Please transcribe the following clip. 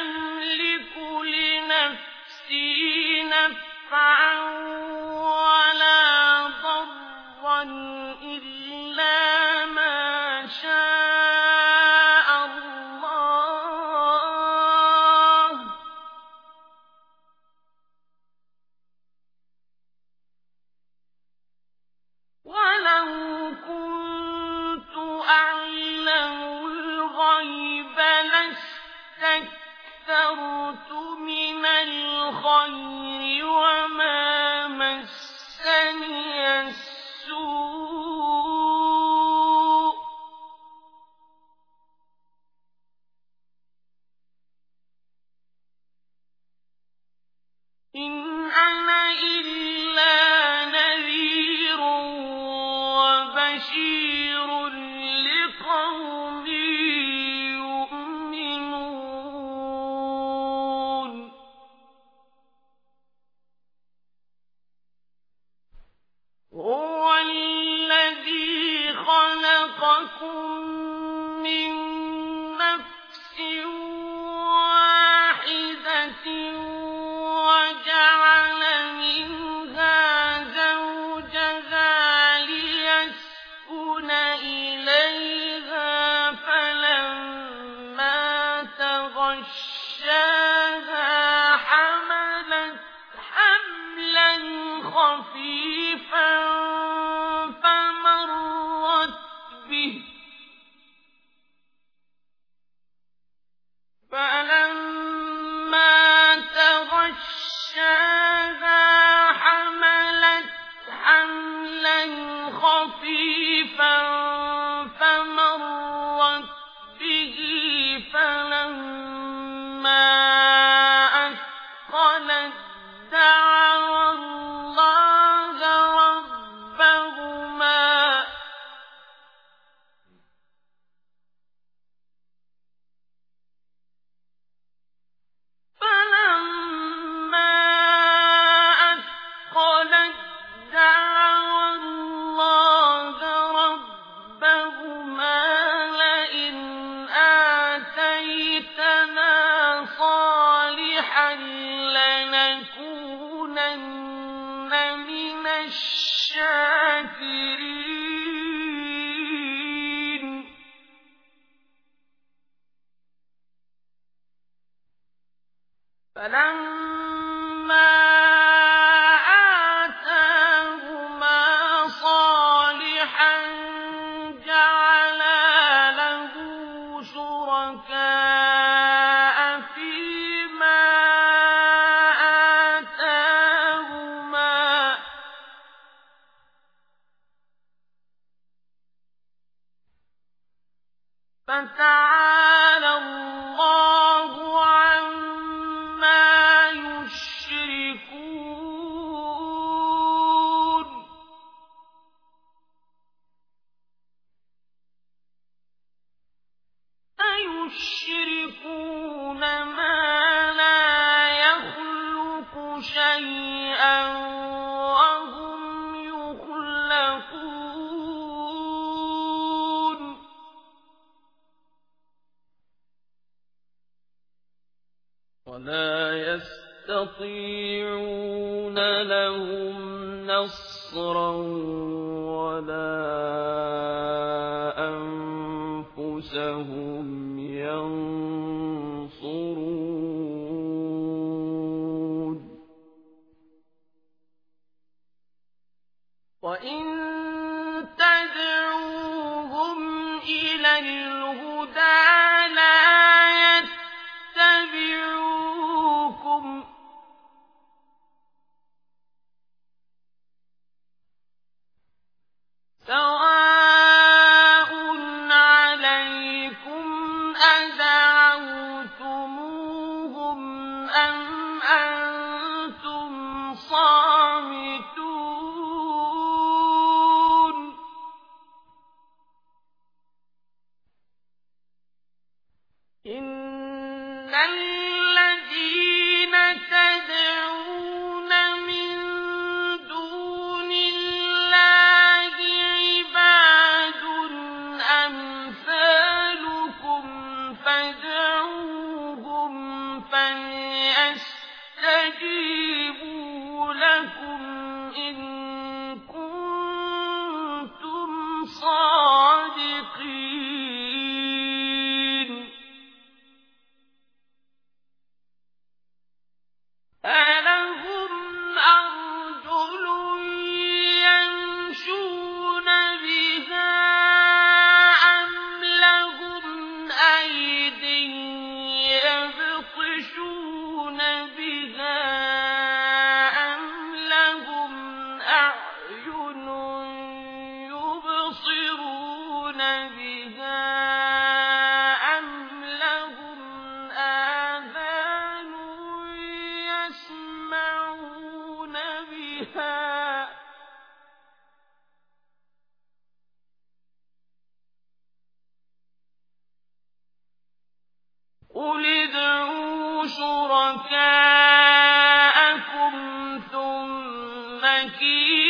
أملك لنفسي نفعاً خلقكم من نفس واحدة وجعل منها زوجها ليسكن إليها فلما تغشاها فمرت به فمرت فلما آتاهما صالحا جعلا له شركاء فيما آتاهما فتعالى ولا يستطيعون لهم نصرا ولا أنفسهم ينصرون وإن 南 شركاءكم ثم كيدوا